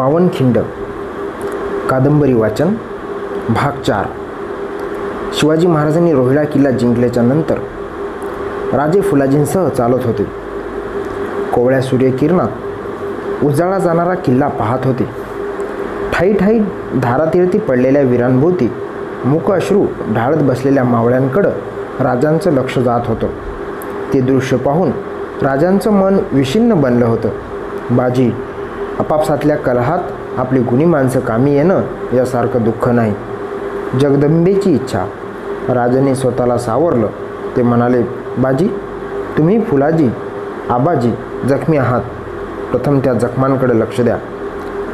پانکھ کادبری watching چار شیوی مہاراج روہڈا کلا جی نظر راجے فلاجی سہ چلت ہوتے کو سوری کتاڑا جانا کلا ٹھائی ٹھائی دھاراتیرتی پڑے ویران بھوتی موقشرو ڈھاڑت بس مجنچ لک جات ہوا چن وشن بن ل اپاپس کلہ اپنی گنیمس کامیسارک دکھ نہیں جگدی کیچھا راج نے اس واور باجی تمہیں فلاجی آباجی زخمی آتھم زخمانک لک دیا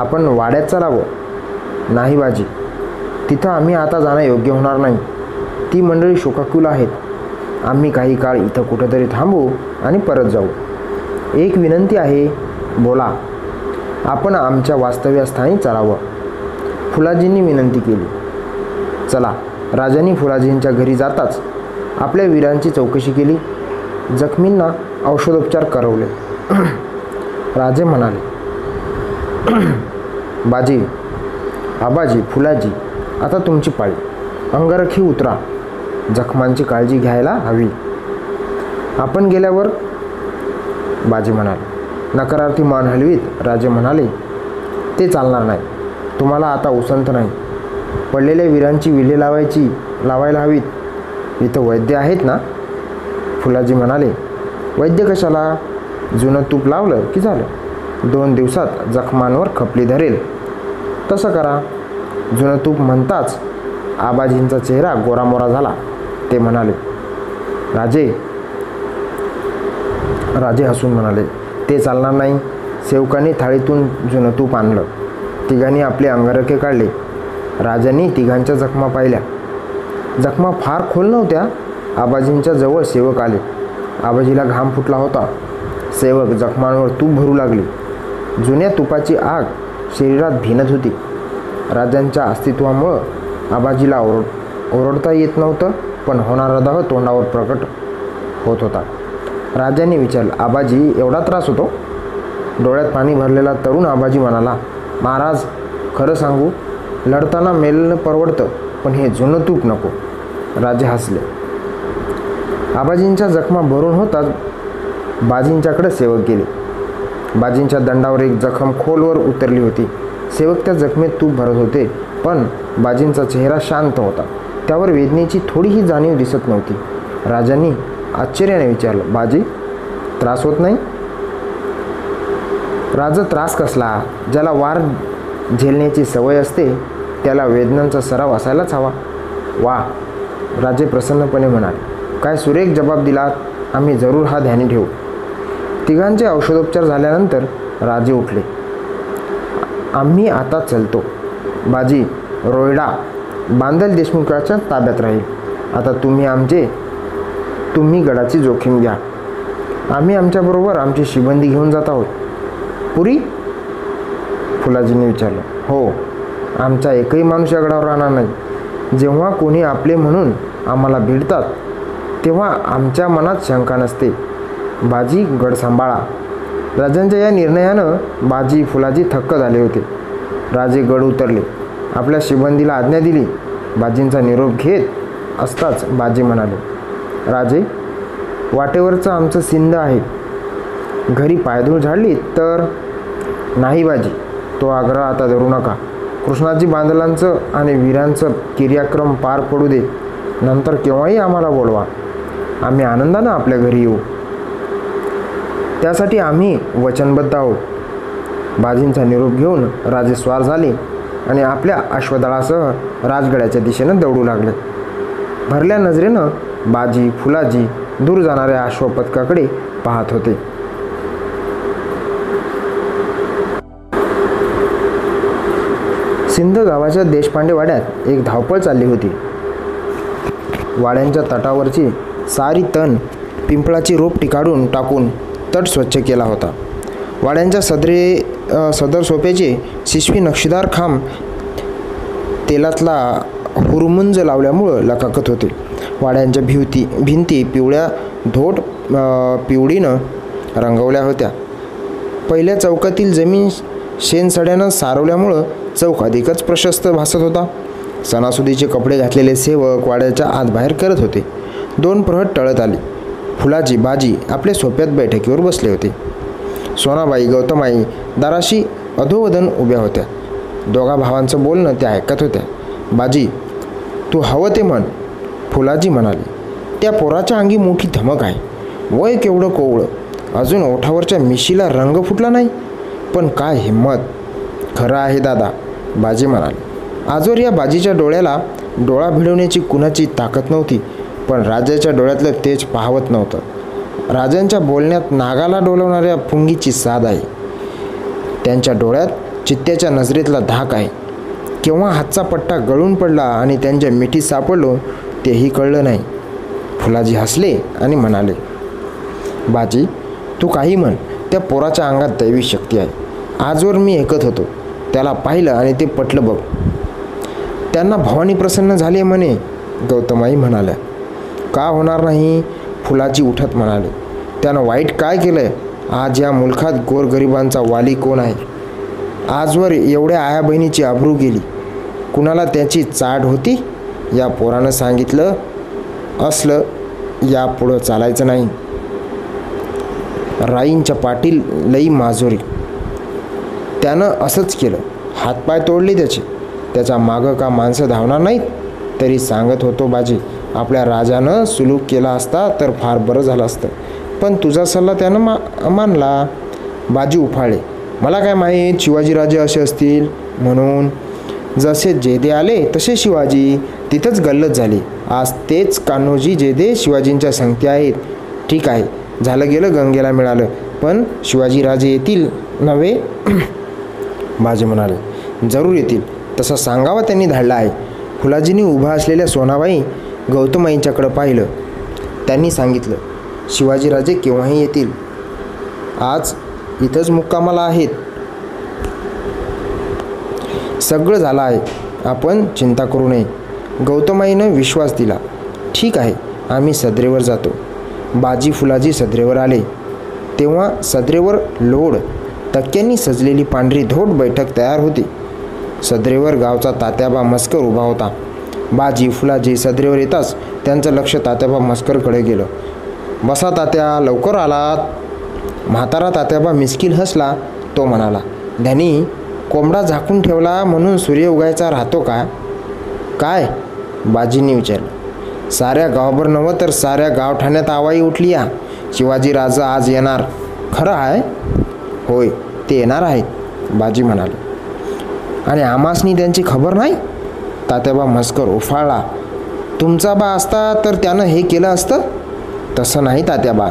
اپن واڑ چلاو نہیں باجی تمہیں آتا جانا یوگی ہونا نہیں تی منڈی شوقکل آمیں کاہ کٹھ تری تھوڑی پرت جاؤ ایکنتی ہے بولا اپن آمر وستانی چلاو فلاجی وننتی چلا راجانی فلاجی گری جاتا اپنے ویران کی چوکشی زخمی اوشدوپچار کرو لے منا باجی آباجی فلاجی آتا تم کی پی اگرکی اترا زخم کی کاجی منالی نکارتی مان ہلوت راجے منالی نہیں تمہارا آتا اسنت نہیں پڑے ویران کی ویلی لوائیں لوائیں ہوت اتنا فلاجی میدیہ کشا لوپ لوگ کہخمان کپلی درے تس کرا جوپ منتاز آباجی چہرہ گورا مرا جا کے راجے ہسون منال چلنا نہیں سیوکا تھا رکے کاڑی تیگان زخم پہ خول نوتیا آباجی جا سیوک آباجی گام فٹلا ہوتا سیوک جخم بھرو لگے جی آگ شریرات ہوتی راجہ استعمال آباجی اوڑتا پن ہونا دا تو ہوتا راج نے آباجی ایوڑا ترس ہوتا ڈویات پانی بھرو آباجی منا مہاراج خر سو لڑتا میلن پروڑت پن جوپ نکو راجے ہسلے آباجی زخم بھر سیوک گے باجی دنڈاور ایک زخم خول پر اتر لیتی سیوکا زخمی توپ بھرت ہوتے پن بجی چہرہ شانت ہوتا ویدنے کی تھوڑی ہی جانی دست نتی راجنی آشرے نے انچار باجی تراس ہوت نہیں راج ترسلہ جیسا وار جھیلنے کی سوئلہ ویدن کا سرا اساچا و راجے پرسنپنے منال کا سرے جب دم ضرور ہا دین گے تیشوپچار جیتر راجے اٹھے آمہ آتا چلتے باجی روئڈا باندل دیشمکھ تعبیر رہے آتا تمہیں آمج تمہیں گڑا چیز جویا آمیابر آم کی شیبندی گیون جاتا آوت پوری فلاجی نے ہو آمچہ ایک ہی منشیا گڑا پرنا نہیں جا من آمتا آمیا منت شنکا نستے باجی گڑ سابا راجن یا ننیاں باجی فلاجی تھک آتے راجی گڑھ اترے اپنے شیبندی آجا دلی باجی کا نروپ گے اسے آمچ سنند ہے گری پی دہی تو آگرہ درو نکا کشناجی باندل چیئر کم پار پڑو دے نی آم وڑا آپ آنند آم ہی وچنبدھ آجیپ گیون راجے وار جی اپ گڑا دشے دڑو لگے بھریا نجرے دور جی اشو پتکا کڑھے پی سو دیشپانڈے وقت ایک دھاپڑی تٹا ساری تن پیپڑا روپ ٹیکاڑی تٹ سوچ کے سدری سدر سوپیا شیشو نکشیدار کھان تلا ہرمج لو لکھا ہوتی وڑیاں بھنتی پیوڑیا ڈھوٹ پیوڑی رنگویا ہوت پہ چوکات زمین شین سڑیاں سارا چوک ادھک پرشست بھاست ہوتا سناسی کے کپڑے گا سیوک وڑیا آت باہر کرت ہوتے دون پرہٹ ٹڑت آجی اپنے سوپت بس لی ہوتی سونابتم آئی داراشی ادودن ابیا ہوتیا دا بھاوان سے بولنا ہوتیا باجی تب تے من فلاجی منالی پورا دھمک ہے آجی کا ڈویا بھڑی طاقت نوتی پنجا ڈوڑیات پہنچا بولنے ناگا ڈولیا پی ساد ہے ڈوڑیات چی نجر دھاک ہے کہ نہیں فلاجی ہسے باجی تہ من تو پورا آگات دیا شکتی ہے آجوریت ہو پٹل بگ تین بوانی پرسن جی منے گوتم آئی منال کا ہونا نہیں فلاجی اٹھت منالیٹ کا آج ہا ملکات گور گریبان والن ہے آجور ایون آیا بہنی چی آبرو گیلی کن چاٹ ہوتی یا پوار سل یا پوڑ چلا نہیں رائٹی لئی معذوری ہاتھ پائے توڑلیگ کا مانس دھاونا نہیں تری ستو باجی اپنے راجان سلوپ کے برض پن تملا باجی افاڑی ملا کا شیوی راجے جسے جے دے آئے تشے شیوی تیت گلت جا آج کانہوجی جے دے شیوی سنگتی ہے ٹھیک ہے زل گیل گنگے ملا پن شیوی راجے نو بجے منالی ضرور تسا ساگاوا تین دھاڑا ہے خولاجی ابا اس لیے سونابائی گوتم آئی چھو پہ سیکھ لے کے آج ات م سگن چنتا کرو نئے گوتمائی وشوس دیکھ ہے آمھی سدرے جاتو باجی فلاجی سدرے آدر لوڈ تکینری سجل پانھری دھوڈ بھٹک تیار ہوتی سدرے گا تاتیابا مسکر ابا ہوتا باجی فلاجی سدرے یہ لک تاتیاب مسکر کلو بسہ لوکر آلا ماتارہ تاتیاب مشکل ہسلا تو منا کومبا ھاکنٹ سوری اگا چاہتو کا سیا گا نو تو سارے گاؤں آوئی اٹھلی آ شیوی راجا آج یار خر آئے ہوئے تھے باجی منالی اور آماسنی خبر نہیں تاتیاب مسکر افاڑا تمتا با استا تو نہیں تاتیاب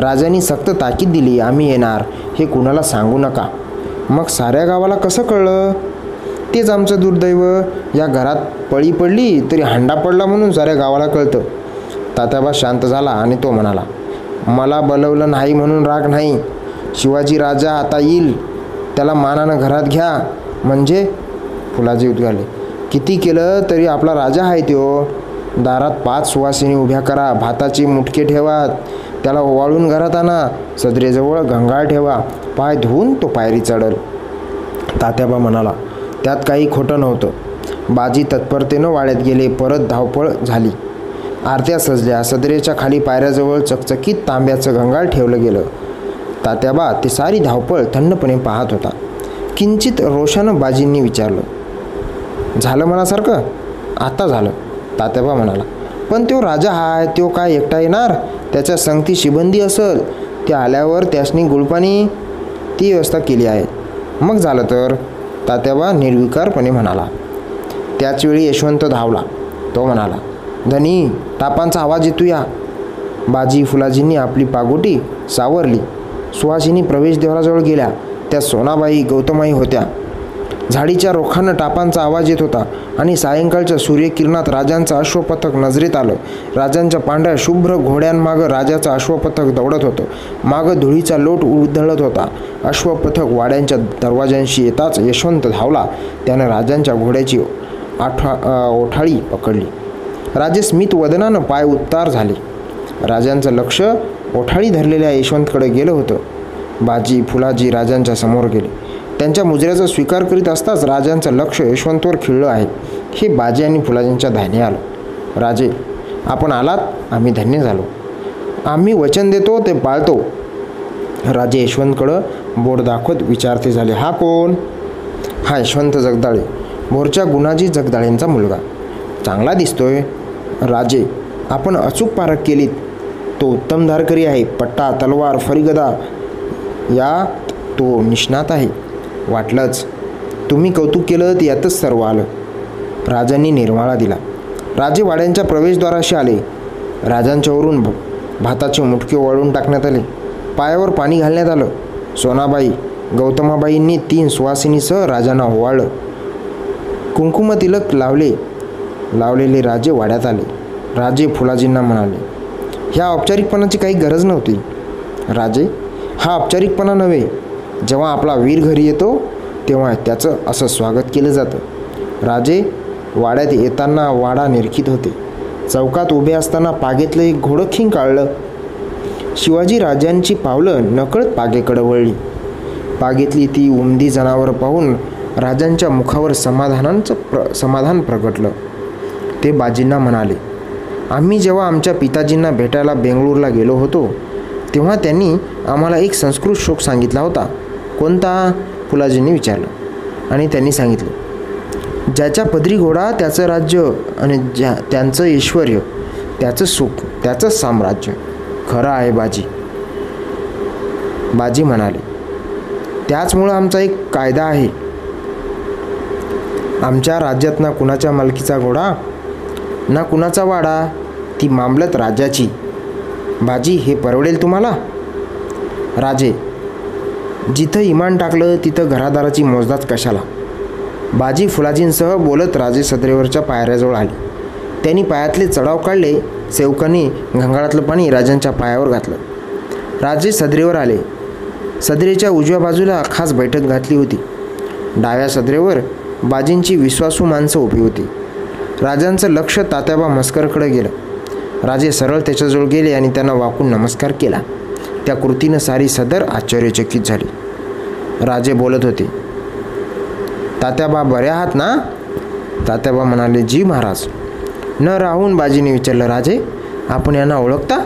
راجانی سخت تاکید دلی آر یہ کن سو نکا مگر سا گا کس کل آمچ درد یا گرات پڑی پڑلی تری ہانڈا پڑھنا سارے گاولہ کلت تاتا با شانت ملا بلو لہٰ رگ نہیں شیوی راجا آتا یل تا منا گراتے فلاجی ادگار کتنی کے لیے اپنا راجا ہے ت دارات پانچ سواسنی ابیا کرا بات کی مٹکے اوو گھر سدرے جا گا پائے دھو تو تو پائری چڑل تاتیاب منا کا خوٹ نتی تتپرتے وڑت گیے پرت دھاؤپلی آرتیا سجی سدرے خالی پائرجو چکچکت تمبیا چنگا گیل تاتیاب تی ساری دھاؤپ تھنڈپنے پہ ہوتا کنچیت روشان باجیل مناسب تاتیاب منال پن تجا ہے تو ایکٹا یار تک تھی شیبندی اسلے آسانی گوڑپانی تیوستھا کے لیے مگر جل تب نوکار پہنے منا وی یشوت دھاولا تو مناسب دنی تاپان آواز اتویا باجی فلاجی اپنی پگوٹی سورلی سہاسنی پرویش دیوار جب گے سونابای گوتم آئی ہوت جاڑی روکھانے ٹاپان آواز یت ہوتا اور سائنکل سوریا کجانچ اشو پتھک نظر آل راجنچ پانڈر شُبر گھوڑا چشو پتھک دورت ہوتا دوٹ ادڑت ہوتا اشو پتک واڑھے دروازے یشوت دھاولا گھوڑی آٹو اوٹاڑی پکڑی راجمت ودنا پی اتار جلانچ لکشا درلت کڑ گیل ہوجی فلاجی راجن سمو گے مجرچہ سویار کرتا لک یشوتور کھیل ہے کہ باجی آن فلاجی دھایہ آلو اپن آلا آچن دے تو یشوت کڑ بورڈ داخوت وچارتے جل ہاں کون ہاں یشوت زگدا مورچہ گناجی جگدا ملگا چانگلہ دستو ہے راجے اپن اچھک پارک کے لیے توارکری ہے پٹا تلوار فری گدا یا تو نشات ہے تمہیں کت سرو آل راجانی نرما دے وڈیاں پرویشدار آجانور واتا چی مٹکے وڑون ٹاک آیا پانی گل سونابا گوتمبا تین سوسنی سہجانا ہوا کم تلک لو لی لو وڈیات آجے فلاجی منالی ہپچارکی کا گرج نتی راجے ہاپچارکپنا نوے جا ویر گروہ یا چل جاتے واڑت یہرکیت ہوتے چوکات پگیت لیکن گھوڑ کھینک شیوی راج کی پاؤل نکل پگے کڑو پگیتلی تیدی جناور پہاڑ سماد سماد پرکٹل بجینا منال آمہ جما پیتاجی بھٹا بےلو ہونی آما ایک سنسکرت شوک سو کونتا فلاجی نے سنگل جیسا پدری گوڑا راجنچ ایشوریہ سامراجیہ خر ہے باجی باجی منالی آم کا ایک قائدہ ہے آم کلکی کا گھوڑا نہ کچھ واڑا تھی معملت راجی باجی یہ پروڑیل تمہارا راجے جیت امان ٹا تارا موزدات کشا ل باجی فلاجی سہ بولت راج سدرے پائرجو آیات چڑاؤ کاڑے سےوکانہ گنگاڑ پانی راجن پیا گل راج سدرے آ سدرے اجوا بازو خاص بٹھک گا ہوتی ڈاویا سدرے بجی وشواسو مانس ابھی ہوتی راجنچ لک تاتیاب مسکرکڑ گیل راجے سر تر گی واقع نمسکار کے تو کتی ساری سدر آشرچکلی راجے بولت ہوتے تاتیاب برے آ تا منا جی مہاراج ن رہا باجی نے چار لے اپنکتا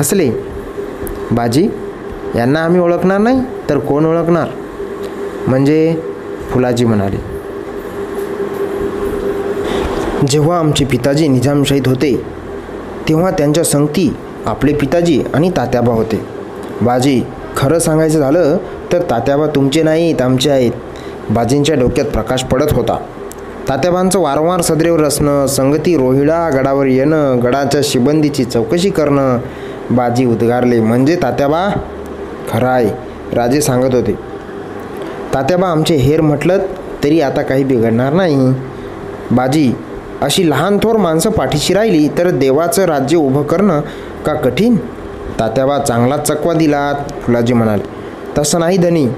ہسل باجی آپ نہیں تو کون اڑکنا مجھے فلاجی منالی جم پی نجام شہید ہوتے سنگتی اپنے پیتاجی اور تاتیابا ہوتے بجی خر سائ تاتیاب تم سے نہیںت آم سے بازی ڈوکش پڑت ہوتا تاتیاب واروار سدریورس سنگتی روہیڑا گڑا گڑا چھوٹے شیبندی چوکشی کرنا بازی ادگار منجے تاتیابا خرا راجے سنگت ہوتے تاتیاب آم سے ہیر مٹل تری آتا کہ بجی اِسی لان تھوڑس پٹلی تو دیواچ راجیہ اب کر کا کٹین تاتیاب چانگلہ چکو د فلاجی منالی تس نہیں دنی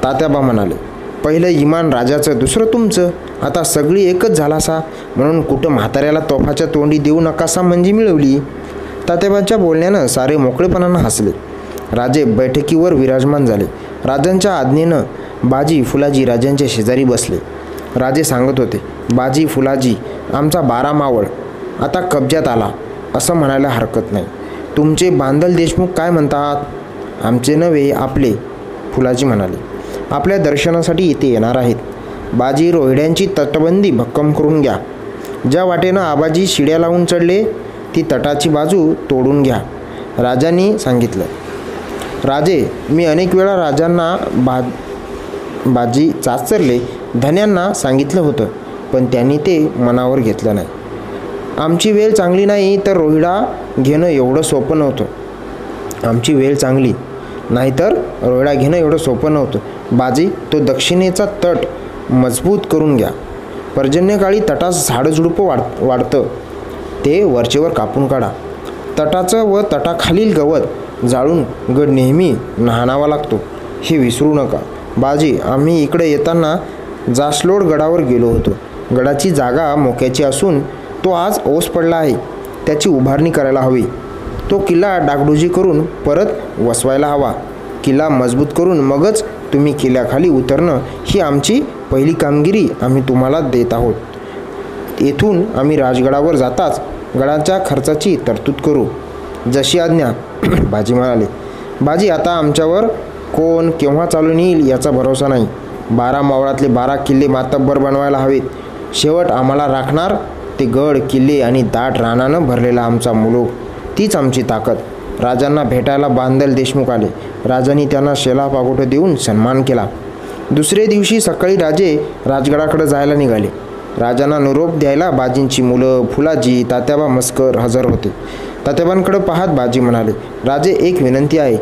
تاتیاب منالی پہلے ایمان راج دسر تمچ آتا سگ ایک سا منہ کم ہاتا توفایا تو منجی ملولی تاتیاب بولنے سارے موکےپن ہسلے راج برٹکیور براجمان جلدی آج بجی فلاجی راجن کے شیزاری بسے راجے سنگت ہوتے باجی فلاجی آمچا بارہ موڑ آتا کبجات آنا ہرکت نہیں تم سے باندل دیشمکھ کام سے نو اپنے فلالی اپنے درشنا بجی روہڈیا تٹبندی کر جی واٹے آباجی شیڑیا چڑھ لی تی تٹا بازو توڑی سی میوا راجنا بھا باجی چاچر لینیاں سنگل ہوتا پن مناور گیت لمچ چانگی نہیں تو روہڈا سوپ نوت آم چیل چانگلی نہیںتر روڈا گھنٹ سوپ نوت بازی تو دکنے کا تٹ مضبوط کر پڑھی تٹاسپڑ کاپن کاڑا تٹاچ و تٹاخال گور جا گڈ نمی نا لگت ہی کاسلوڑ گڑا گیلو ہوا کی جاگا موکی تو آج اوس پڑے ڈاکڈی کراچ گڑا خرچ کی ترتد کرو جی آجا باجی میجی آتا آم کون کے بھروسہ نہیں بارہ موڑات کے بارہ کلے ماتبر بنوایا ہوے شوٹ آما رکھنا گڑ کلے داٹ ران بھر آما ملو تیچ آم کی طاقت بھی باندل دیشمک آجانی شیلا پگوٹ دن سنمان کے دسرے در راجا کڑا نگا نوپ دیا بجی مل فولا جی تاتیاب مسکر ہزر ہوتے تاتیبانک پہ بجی منالی راجے ایکنتی ہے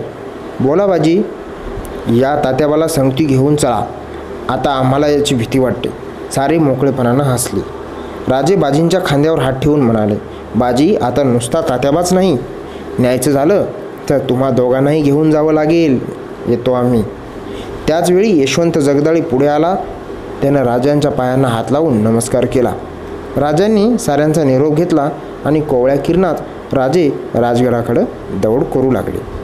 بولا باجی تاتیاب سنگتی گے چلا آتا آکرپنا ہسلی راج بجی خاندیا پر ہاتھن مانے بجی آتا نستا تاتیاب نہیں نیا چل تو تمہیں دونوں گیون جا لگے یت آمھی یشوت زگدی پڑے آنا راجن پیا ہاتھ لوگ نمس کے سروپ گیت کو گرا کڑ دوڑ کرو لگے